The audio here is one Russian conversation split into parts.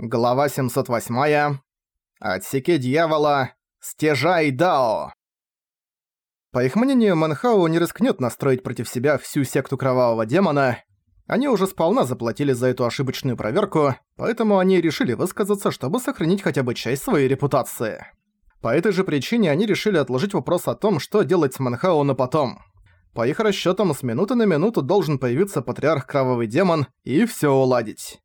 Глава 708. Отсеки дьявола. Стяжай Дао. По их мнению, Манхау не рискнет настроить против себя всю секту Кровавого Демона. Они уже сполна заплатили за эту ошибочную проверку, поэтому они решили высказаться, чтобы сохранить хотя бы часть своей репутации. По этой же причине они решили отложить вопрос о том, что делать с Манхау на потом. По их расчетам, с минуты на минуту должен появиться Патриарх Кровавый Демон и все уладить.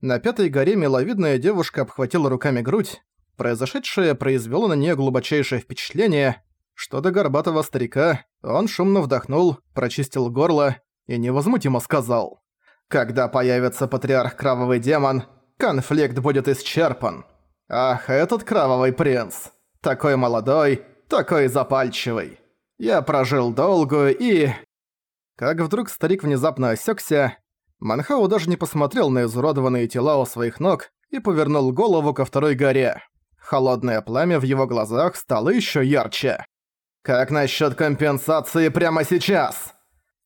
На пятой горе миловидная девушка обхватила руками грудь. Произошедшее произвело на нее глубочайшее впечатление. Что до горбатого старика, он шумно вдохнул, прочистил горло и невозмутимо сказал. «Когда появится патриарх Кровавый Демон, конфликт будет исчерпан. Ах, этот Кровавый Принц! Такой молодой, такой запальчивый. Я прожил долгую и...» Как вдруг старик внезапно осекся, Манхау даже не посмотрел на изуродованные тела у своих ног и повернул голову ко второй горе. Холодное пламя в его глазах стало еще ярче. «Как насчет компенсации прямо сейчас?»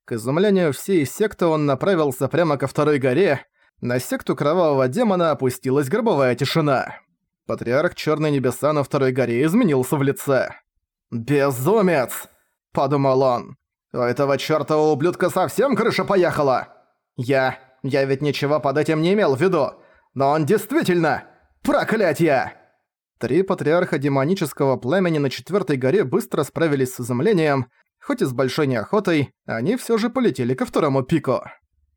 К изумлению всей секты он направился прямо ко второй горе. На секту Кровавого Демона опустилась гробовая тишина. Патриарх Черной Небеса на второй горе изменился в лице. «Безумец!» – подумал он. «У этого чёртова ублюдка совсем крыша поехала!» Я... я ведь ничего под этим не имел в виду. Но он действительно... Проклятье! Три патриарха демонического племени на четвертой горе быстро справились с изумлением, хоть и с большой неохотой, они все же полетели ко второму пику.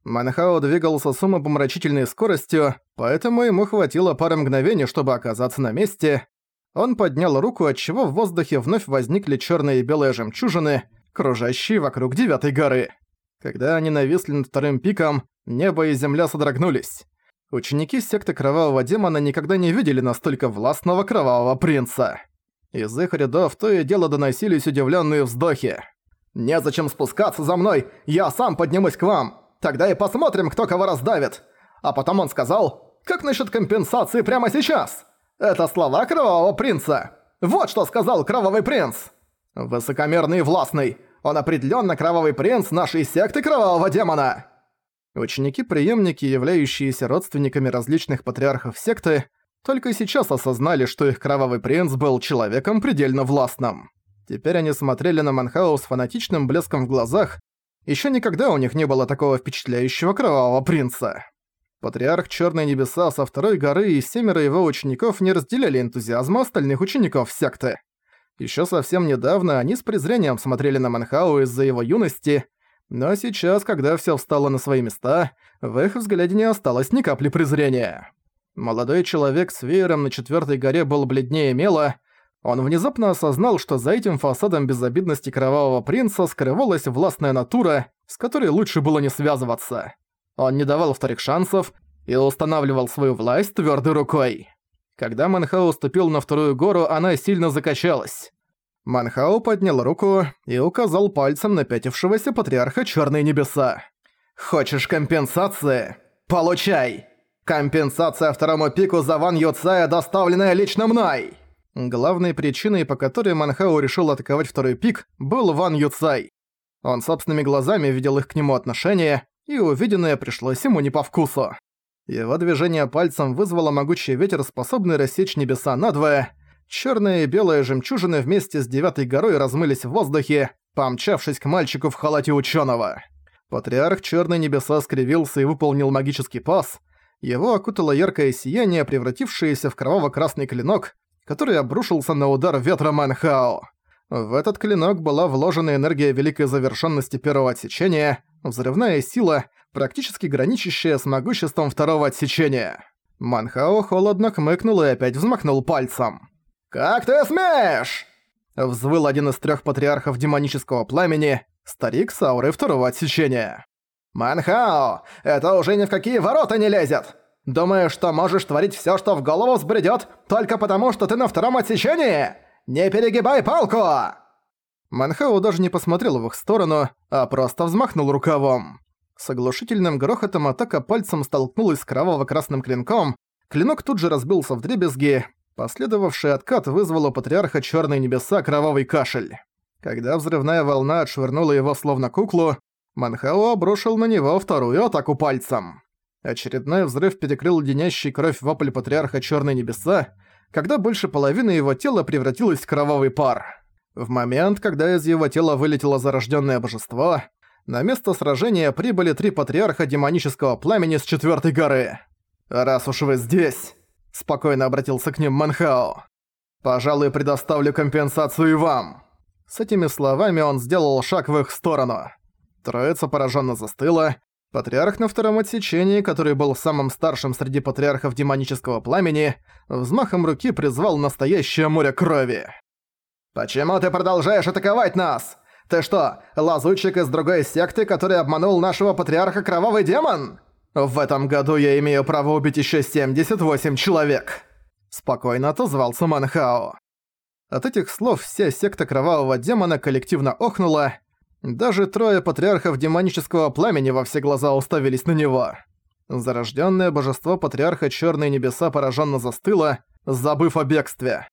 Манхао двигался с умопомрачительной скоростью, поэтому ему хватило пары мгновений, чтобы оказаться на месте. Он поднял руку, отчего в воздухе вновь возникли черные и белые жемчужины, кружащие вокруг девятой горы. Когда они нависли над вторым пиком, небо и земля содрогнулись. Ученики секты Кровавого Демона никогда не видели настолько властного Кровавого Принца. Из их рядов то и дело доносились удивленные вздохи. «Незачем спускаться за мной, я сам поднимусь к вам. Тогда и посмотрим, кто кого раздавит». А потом он сказал, «Как насчет компенсации прямо сейчас?» Это слова Кровавого Принца. Вот что сказал Кровавый Принц. «Высокомерный и властный. Он определенно кровавый принц нашей секты Кровавого Демона!» Ученики-преемники, являющиеся родственниками различных патриархов секты, только сейчас осознали, что их Кровавый Принц был человеком предельно властным. Теперь они смотрели на Манхау с фанатичным блеском в глазах. Еще никогда у них не было такого впечатляющего Кровавого Принца. Патриарх Черной Небеса со второй горы и семеро его учеников не разделяли энтузиазма остальных учеников секты. Еще совсем недавно они с презрением смотрели на Манхау из-за его юности, но сейчас, когда все встало на свои места, в их взгляде не осталось ни капли презрения. Молодой человек с веером на четвертой горе был бледнее мела. Он внезапно осознал, что за этим фасадом безобидности кровавого принца скрывалась властная натура, с которой лучше было не связываться. Он не давал вторых шансов и устанавливал свою власть твердой рукой. Когда Манхау ступил на вторую гору, она сильно закачалась. Манхау поднял руку и указал пальцем на пятившегося патриарха Черные Небеса. «Хочешь компенсации? Получай! Компенсация второму пику за Ван Юцая, доставленная лично мной!» Главной причиной, по которой Манхау решил атаковать второй пик, был Ван Юцай. Он собственными глазами видел их к нему отношение, и увиденное пришлось ему не по вкусу. Его движение пальцем вызвало могучий ветер, способный рассечь небеса надвое. Чёрные и белые жемчужины вместе с девятой горой размылись в воздухе, помчавшись к мальчику в халате ученого. Патриарх Чёрной Небеса скривился и выполнил магический пас. Его окутало яркое сияние, превратившееся в кроваво-красный клинок, который обрушился на удар ветра Манхао. В этот клинок была вложена энергия великой завершенности первого отсечения, взрывная сила, практически граничащая с могуществом второго отсечения. Манхао холодно хмыкнул и опять взмахнул пальцем. «Как ты смеешь?» Взвыл один из трех патриархов демонического пламени, старик с аурой второго отсечения. «Манхао, это уже ни в какие ворота не лезет! Думаешь, что можешь творить все, что в голову взбредёт, только потому, что ты на втором отсечении? Не перегибай палку!» Манхау даже не посмотрел в их сторону, а просто взмахнул рукавом. С оглушительным грохотом атака пальцем столкнулась с кроваво-красным клинком, клинок тут же разбился в дребезги, последовавший откат вызвал у патриарха Чёрные Небеса кровавый кашель. Когда взрывная волна отшвырнула его словно куклу, Манхао обрушил на него вторую атаку пальцем. Очередной взрыв перекрыл леденящий кровь вопль патриарха Черные Небеса, когда больше половины его тела превратилось в кровавый пар. В момент, когда из его тела вылетело зарожденное божество, на место сражения прибыли три патриарха демонического пламени с четвертой горы. «Раз уж вы здесь», — спокойно обратился к ним Манхао, «пожалуй, предоставлю компенсацию и вам». С этими словами он сделал шаг в их сторону. Троица пораженно застыла, Патриарх на втором отсечении, который был самым старшим среди патриархов демонического пламени, взмахом руки призвал настоящее море крови. «Почему ты продолжаешь атаковать нас? Ты что, лазутчик из другой секты, который обманул нашего патриарха Кровавый Демон? В этом году я имею право убить еще 78 человек!» Спокойно отозвался Манхао. От этих слов вся секта Кровавого Демона коллективно охнула, даже трое патриархов демонического пламени во все глаза уставились на него. Зарожденное божество патриарха Черные Небеса пораженно застыло, забыв о бегстве.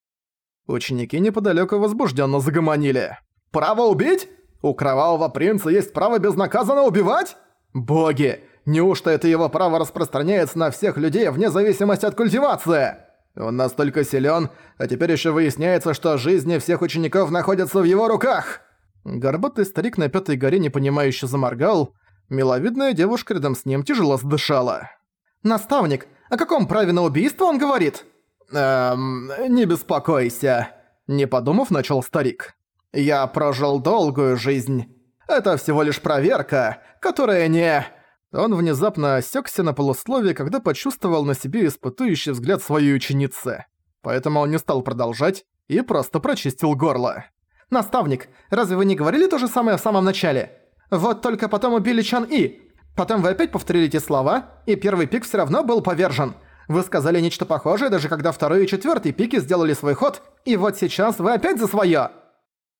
Ученики неподалеку возбужденно загомонили. «Право убить? У Кровавого Принца есть право безнаказанно убивать? Боги! Неужто это его право распространяется на всех людей вне зависимости от культивации? Он настолько силен, а теперь еще выясняется, что жизни всех учеников находятся в его руках!» Горбатый старик на пятой горе непонимающе заморгал. Миловидная девушка рядом с ним тяжело задышала. «Наставник, о каком праве на убийство он говорит?» «Эм, не беспокойся», — не подумав, начал старик. «Я прожил долгую жизнь. Это всего лишь проверка, которая не...» Он внезапно осекся на полусловие, когда почувствовал на себе испытующий взгляд своей ученицы. Поэтому он не стал продолжать и просто прочистил горло. «Наставник, разве вы не говорили то же самое в самом начале? Вот только потом убили Чан И. Потом вы опять повторили эти слова, и первый пик все равно был повержен. Вы сказали нечто похожее, даже когда второй и четвертый пики сделали свой ход, и вот сейчас вы опять за своё!»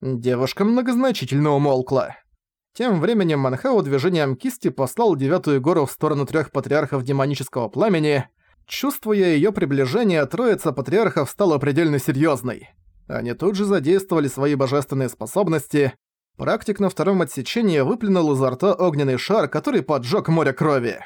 Девушка многозначительно умолкла. Тем временем Манхау движением кисти послал девятую гору в сторону трех патриархов демонического пламени. Чувствуя ее приближение, троица патриархов стала предельно серьезной. Они тут же задействовали свои божественные способности. Практик на втором отсечении выплюнул изо рта огненный шар, который поджёг море крови.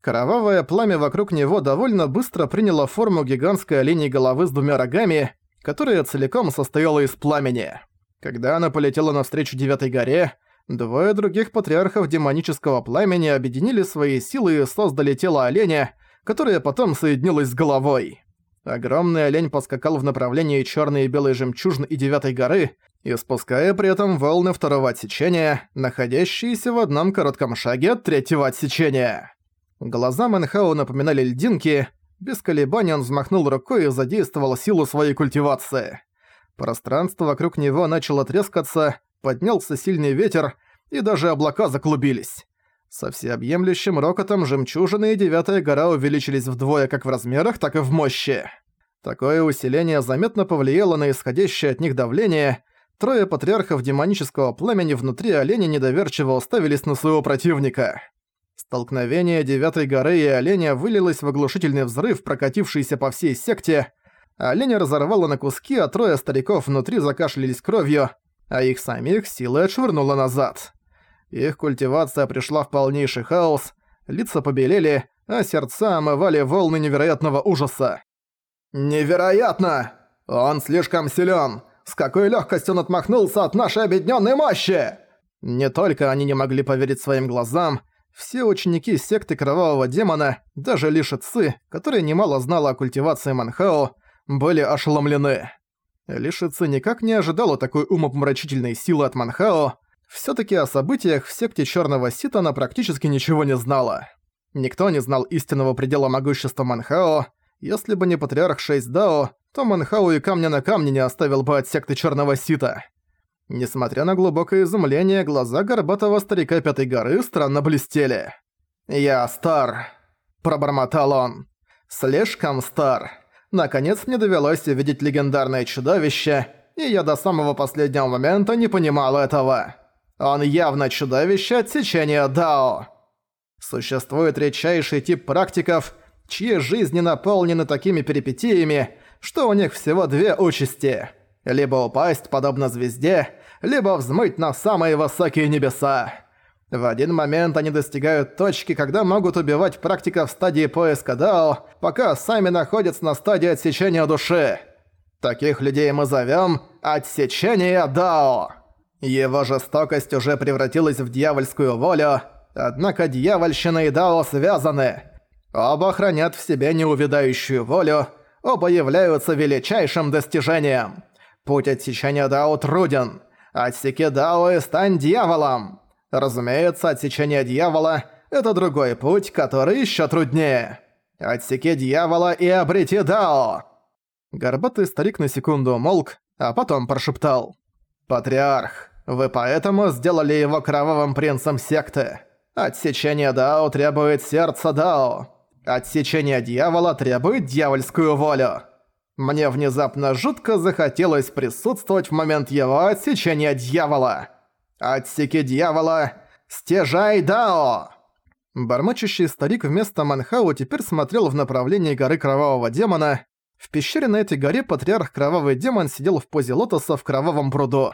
Кровавое пламя вокруг него довольно быстро приняло форму гигантской оленей головы с двумя рогами, которая целиком состояла из пламени. Когда она полетела навстречу Девятой горе, двое других патриархов демонического пламени объединили свои силы и создали тело оленя, которое потом соединилось с головой. Огромный олень поскакал в направлении черной и белой жемчужины и девятой горы, испуская при этом волны второго отсечения, находящиеся в одном коротком шаге от третьего отсечения. Глаза Мэнхау напоминали льдинки, без колебаний он взмахнул рукой и задействовал силу своей культивации. Пространство вокруг него начало трескаться, поднялся сильный ветер, и даже облака заклубились. Со всеобъемлющим рокотом жемчужины и девятая гора увеличились вдвое как в размерах, так и в мощи. Такое усиление заметно повлияло на исходящее от них давление. Трое патриархов демонического племени внутри оленя недоверчиво уставились на своего противника. Столкновение девятой горы и оленя вылилось в оглушительный взрыв, прокатившийся по всей секте. Оленя разорвало на куски, а трое стариков внутри закашлялись кровью, а их самих силой отшвырнуло назад. Их культивация пришла в полнейший хаос, лица побелели, а сердца омывали волны невероятного ужаса. «Невероятно! Он слишком силен! С какой легкостью он отмахнулся от нашей объединенной мощи!» Не только они не могли поверить своим глазам, все ученики секты Кровавого Демона, даже Ли Шицы, которая немало знала о культивации Манхао, были ошеломлены. Ли Шицы никак не ожидала такой умопомрачительной силы от Манхао, Всё-таки о событиях в секте Чёрного Сита она практически ничего не знала. Никто не знал истинного предела могущества Манхао. Если бы не Патриарх 6 Дао, то Манхао и камня на камне не оставил бы от секты Чёрного Сита. Несмотря на глубокое изумление, глаза горбатого старика Пятой горы странно блестели. «Я стар», – пробормотал он. «Слишком стар. Наконец мне довелось увидеть легендарное чудовище, и я до самого последнего момента не понимал этого». Он явно чудовище отсечения Дао. Существует редчайший тип практиков, чьи жизни наполнены такими перипетиями, что у них всего две участи. Либо упасть, подобно звезде, либо взмыть на самые высокие небеса. В один момент они достигают точки, когда могут убивать практика в стадии поиска Дао, пока сами находятся на стадии отсечения души. Таких людей мы зовем «отсечение Дао». Его жестокость уже превратилась в дьявольскую волю, однако дьявольщина и Дао связаны. Оба хранят в себе неувядающую волю, оба являются величайшим достижением. Путь отсечения Дао труден. Отсеки Дао и стань дьяволом. Разумеется, отсечение дьявола – это другой путь, который еще труднее. Отсеки дьявола и обрети Дао. Горбатый старик на секунду умолк, а потом прошептал. «Патриарх, вы поэтому сделали его кровавым принцем секты. Отсечение Дао требует сердца Дао. Отсечение дьявола требует дьявольскую волю. Мне внезапно жутко захотелось присутствовать в момент его отсечения дьявола». «Отсеки дьявола! Стяжай Дао!» Бормочущий старик вместо Манхау теперь смотрел в направлении горы Кровавого Демона. В пещере на этой горе патриарх Кровавый Демон сидел в позе лотоса в Кровавом пруду.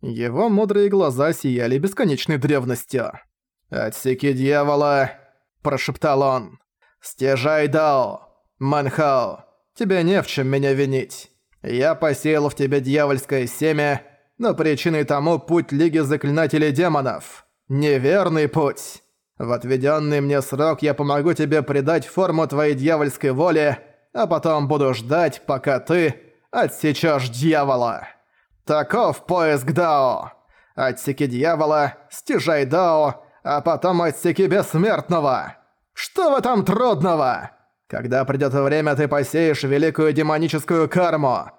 Его мудрые глаза сияли бесконечной древностью. «Отсеки дьявола!» – прошептал он. «Стяжай Дао! Манхао, тебе не в чем меня винить. Я посеял в тебе дьявольское семя, но причиной тому путь Лиги Заклинателей Демонов. Неверный путь. В отведенный мне срок я помогу тебе придать форму твоей дьявольской воли, а потом буду ждать, пока ты отсечешь дьявола. Таков поиск Дао. Отсеки дьявола, стяжай Дао, а потом отсеки бессмертного. Что в этом трудного? Когда придёт время, ты посеешь великую демоническую карму.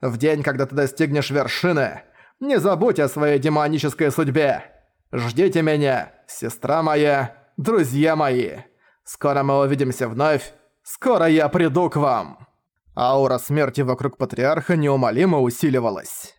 В день, когда ты достигнешь вершины, не забудь о своей демонической судьбе. Ждите меня, сестра моя, друзья мои. Скоро мы увидимся вновь. Скоро я приду к вам». Аура смерти вокруг Патриарха неумолимо усиливалась.